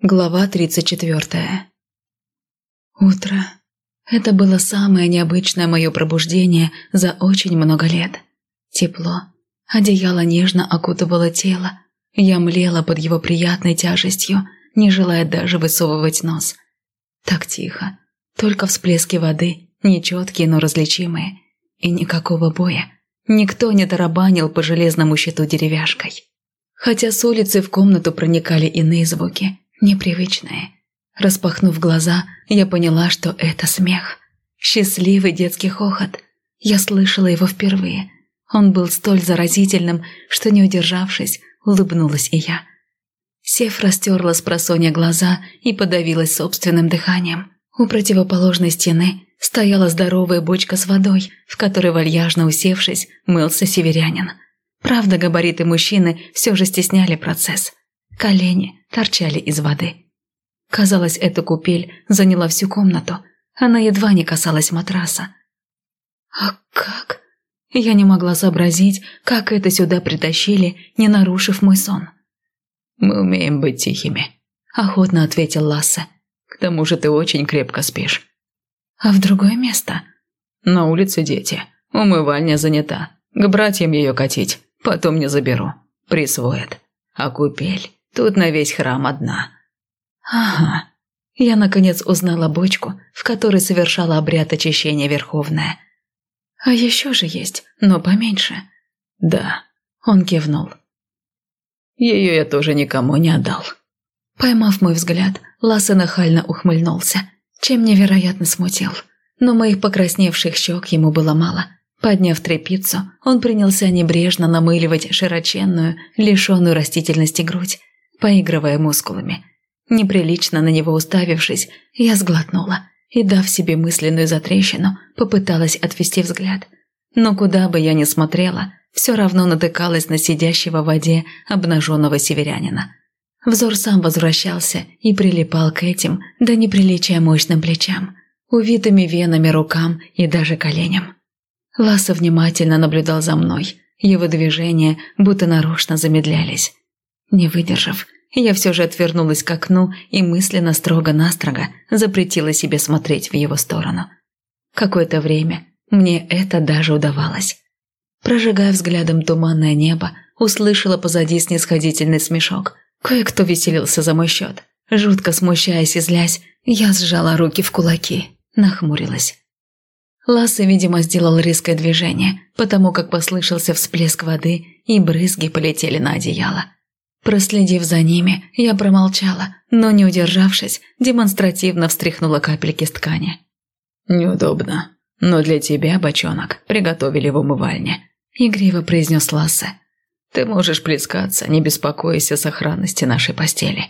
Глава 34 Утро. Это было самое необычное мое пробуждение за очень много лет. Тепло. Одеяло нежно окутывало тело. Я млела под его приятной тяжестью, не желая даже высовывать нос. Так тихо. Только всплески воды, нечеткие, но различимые. И никакого боя. Никто не тарабанил по железному щиту деревяшкой. Хотя с улицы в комнату проникали иные звуки – непривычное. Распахнув глаза, я поняла, что это смех. Счастливый детский хохот. Я слышала его впервые. Он был столь заразительным, что, не удержавшись, улыбнулась и я. Сев растерла с просонья глаза и подавилась собственным дыханием. У противоположной стены стояла здоровая бочка с водой, в которой, вальяжно усевшись, мылся северянин. Правда, габариты мужчины все же стесняли процесс. Колени торчали из воды. Казалось, эта купель заняла всю комнату. Она едва не касалась матраса. А как? Я не могла сообразить, как это сюда притащили, не нарушив мой сон. «Мы умеем быть тихими», – охотно ответил Лассе. «К тому же ты очень крепко спишь». «А в другое место?» «На улице дети. Умывальня занята. К братьям ее катить. Потом не заберу. Присвоят. А купель? Тут на весь храм одна». «Ага». Я, наконец, узнала бочку, в которой совершала обряд очищения Верховная. «А еще же есть, но поменьше». «Да», – он кивнул. «Ее я тоже никому не отдал». Поймав мой взгляд, Ласса нахально ухмыльнулся, чем невероятно смутил. Но моих покрасневших щек ему было мало. Подняв тряпицу, он принялся небрежно намыливать широченную, лишенную растительности грудь, поигрывая мускулами. Неприлично на него уставившись, я сглотнула и, дав себе мысленную затрещину, попыталась отвести взгляд. Но куда бы я ни смотрела, все равно натыкалась на сидящего в воде обнаженного северянина. Взор сам возвращался и прилипал к этим, до неприличия мощным плечам, увитыми венами рукам и даже коленям. Ласса внимательно наблюдал за мной, его движения будто нарочно замедлялись. Не выдержав, я все же отвернулась к окну и мысленно строго-настрого запретила себе смотреть в его сторону. Какое-то время мне это даже удавалось. Прожигая взглядом туманное небо, услышала позади снисходительный смешок. Кое-кто веселился за мой счет. Жутко смущаясь и злясь, я сжала руки в кулаки, нахмурилась. Ласса, видимо, сделал резкое движение, потому как послышался всплеск воды, и брызги полетели на одеяло. Проследив за ними, я промолчала, но, не удержавшись, демонстративно встряхнула капельки с ткани. «Неудобно, но для тебя, бочонок, приготовили в умывальне», – игриво произнес Лассе. «Ты можешь плескаться, не беспокойся о сохранности нашей постели».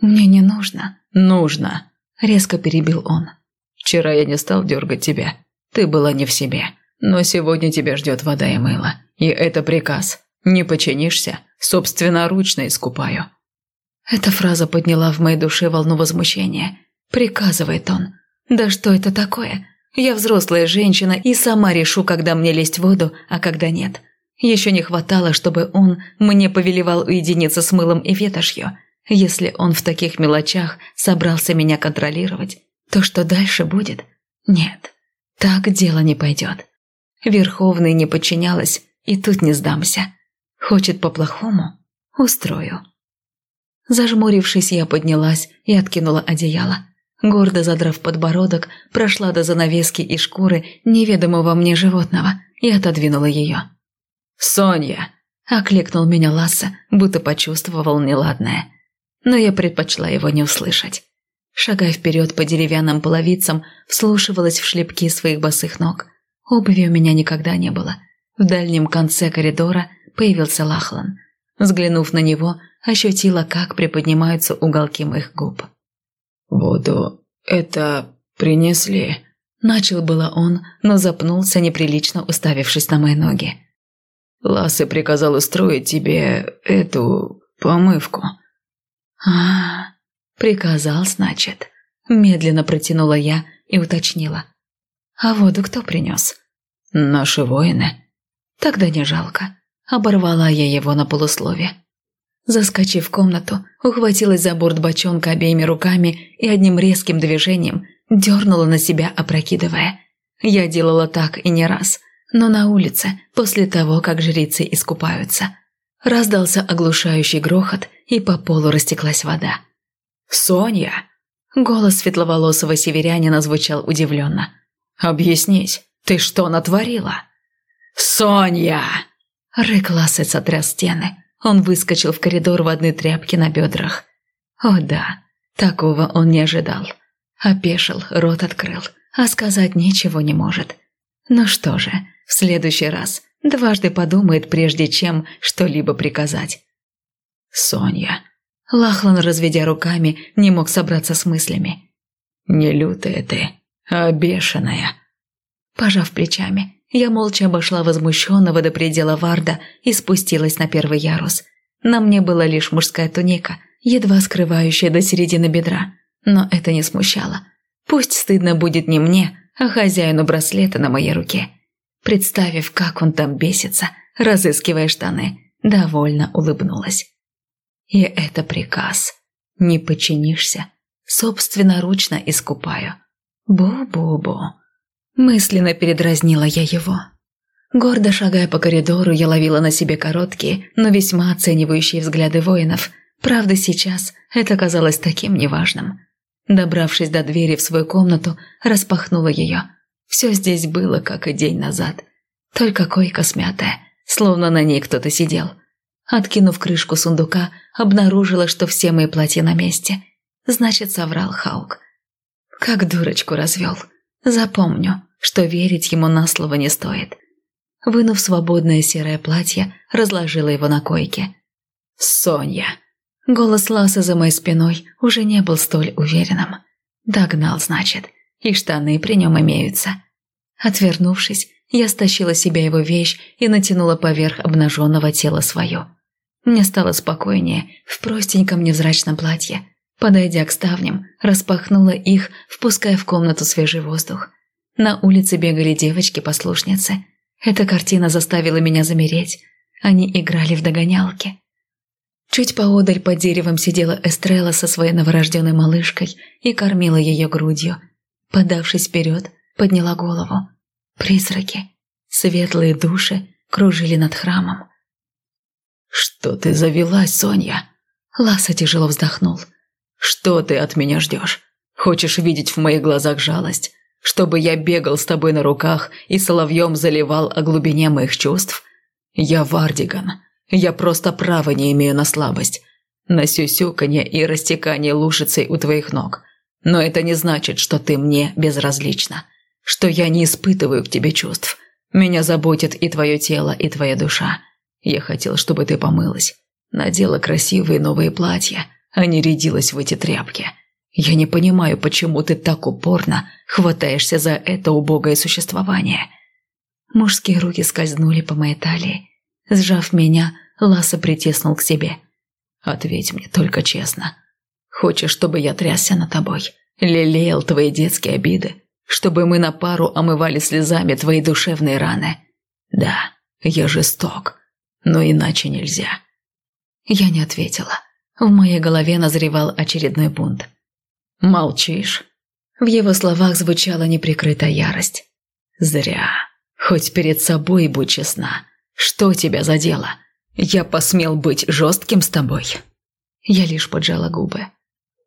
«Мне не нужно». «Нужно», – резко перебил он. «Вчера я не стал дергать тебя. Ты была не в себе. Но сегодня тебя ждет вода и мыло. И это приказ. Не починишься, собственноручно искупаю». Эта фраза подняла в моей душе волну возмущения. Приказывает он. «Да что это такое? Я взрослая женщина и сама решу, когда мне лезть в воду, а когда нет. Еще не хватало, чтобы он мне повелевал уединиться с мылом и ветошью. Если он в таких мелочах собрался меня контролировать, то что дальше будет? Нет, так дело не пойдет. Верховный не подчинялась, и тут не сдамся. Хочет по-плохому? Устрою. Зажмурившись, я поднялась и откинула одеяло. Гордо задрав подбородок, прошла до занавески и шкуры неведомого мне животного и отодвинула ее. «Соня!» – окликнул меня Ласса, будто почувствовал неладное. Но я предпочла его не услышать. Шагая вперед по деревянным половицам, вслушивалась в шлепки своих босых ног. Обуви у меня никогда не было. В дальнем конце коридора появился Лахлан. Взглянув на него, ощутила, как приподнимаются уголки моих губ. «Воду это принесли?» Начал было он, но запнулся, неприлично уставившись на мои ноги. Лассе приказал устроить тебе эту помывку. а, приказал, значит. Медленно протянула я и уточнила. А воду кто принес? Наши воины. Тогда не жалко. Оборвала я его на полуслове. Заскочив в комнату, ухватилась за борт бочонка обеими руками и одним резким движением дернула на себя, опрокидывая. Я делала так и не раз, но на улице, после того, как жрицы искупаются. Раздался оглушающий грохот, и по полу растеклась вода. «Соня!» Голос светловолосого северянина звучал удивленно. «Объяснись, ты что натворила?» «Соня!» Рык Лассе сотряс стены. Он выскочил в коридор в одной тряпке на бедрах. О да, такого он не ожидал. Опешил, рот открыл, а сказать ничего не может. Ну что же, в следующий раз дважды подумает, прежде чем что-либо приказать. «Соня!» Лахлан, разведя руками, не мог собраться с мыслями. «Не лютая ты, а бешеная!» Пожав плечами, я молча обошла возмущенного до предела Варда и спустилась на первый ярус. На мне была лишь мужская туника, едва скрывающая до середины бедра. Но это не смущало. Пусть стыдно будет не мне, а хозяину браслета на моей руке. Представив, как он там бесится, разыскивая штаны, довольно улыбнулась. И это приказ. Не подчинишься, собственноручно искупаю. Бу-бу-бу. Мысленно передразнила я его. Гордо шагая по коридору, я ловила на себе короткие, но весьма оценивающие взгляды воинов. Правда, сейчас это казалось таким неважным. Добравшись до двери в свою комнату, распахнула ее. Все здесь было, как и день назад. Только койка смятая, словно на ней кто-то сидел. Откинув крышку сундука, обнаружила, что все мои платья на месте. Значит, соврал Хаук. Как дурочку развел. Запомню что верить ему на слово не стоит. Вынув свободное серое платье, разложила его на койке. «Соня!» Голос Ласа за моей спиной уже не был столь уверенным. Догнал, значит, и штаны при нем имеются. Отвернувшись, я стащила себе его вещь и натянула поверх обнаженного тела свое. Мне стало спокойнее в простеньком невзрачном платье. Подойдя к ставням, распахнула их, впуская в комнату свежий воздух. На улице бегали девочки-послушницы. Эта картина заставила меня замереть. Они играли в догонялки. Чуть поодаль под деревом сидела Эстрелла со своей новорожденной малышкой и кормила ее грудью. Подавшись вперед, подняла голову. Призраки, светлые души, кружили над храмом. «Что ты завелась, Соня?» Ласа тяжело вздохнул. «Что ты от меня ждешь? Хочешь видеть в моих глазах жалость? Чтобы я бегал с тобой на руках и соловьем заливал о глубине моих чувств? Я Вардиган. Я просто права не имею на слабость. На сюсюканье и растекание лужицей у твоих ног. Но это не значит, что ты мне безразлична. Что я не испытываю к тебе чувств. Меня заботит и твое тело, и твоя душа. Я хотел, чтобы ты помылась. Надела красивые новые платья, а не рядилась в эти тряпки. Я не понимаю, почему ты так упорно хватаешься за это убогое существование. Мужские руки скользнули по моей талии. Сжав меня, Ласа притеснул к себе. «Ответь мне только честно. Хочешь, чтобы я трясся над тобой, лелеял твои детские обиды, чтобы мы на пару омывали слезами твои душевные раны? Да, я жесток, но иначе нельзя». Я не ответила. В моей голове назревал очередной бунт. «Молчишь?» В его словах звучала неприкрытая ярость. «Зря. Хоть перед собой будь честна. Что тебя задело? Я посмел быть жестким с тобой?» Я лишь поджала губы.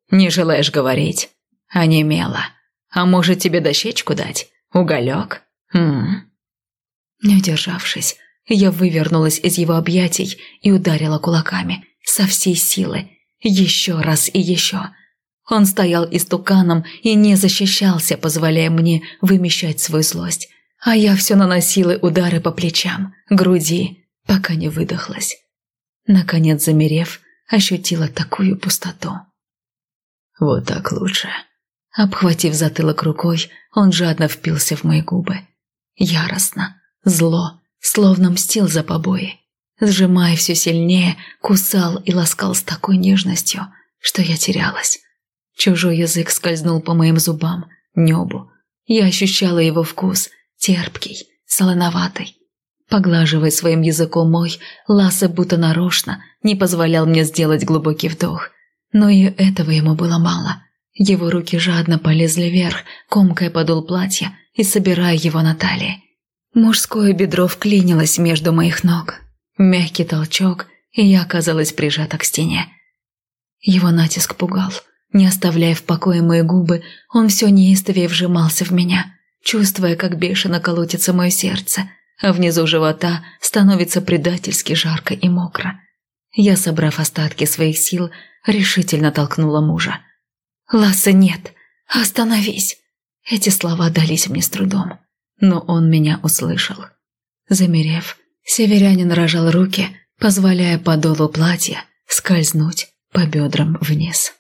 «Не желаешь говорить?» «Онемела. А может, тебе дощечку дать? Уголек?» М Не удержавшись, я вывернулась из его объятий и ударила кулаками со всей силы. Еще раз и еще. Он стоял истуканом и не защищался, позволяя мне вымещать свою злость. А я все наносила удары по плечам, груди, пока не выдохлась. Наконец, замерев, ощутила такую пустоту. «Вот так лучше». Обхватив затылок рукой, он жадно впился в мои губы. Яростно, зло, словно мстил за побои. Сжимая все сильнее, кусал и ласкал с такой нежностью, что я терялась. Чужой язык скользнул по моим зубам, небу. Я ощущала его вкус, терпкий, солоноватый. Поглаживая своим языком мой, Лассе будто нарочно не позволял мне сделать глубокий вдох. Но и этого ему было мало. Его руки жадно полезли вверх, комкая подол платья и собирая его на талии. Мужское бедро вклинилось между моих ног. Мягкий толчок, и я оказалась прижата к стене. Его натиск пугал. Не оставляя в покое мои губы, он все неистовее вжимался в меня, чувствуя, как бешено колотится мое сердце, а внизу живота становится предательски жарко и мокро. Я, собрав остатки своих сил, решительно толкнула мужа. «Ласса, нет! Остановись!» Эти слова дались мне с трудом, но он меня услышал. Замерев, северянин рожал руки, позволяя подолу платья скользнуть по бедрам вниз.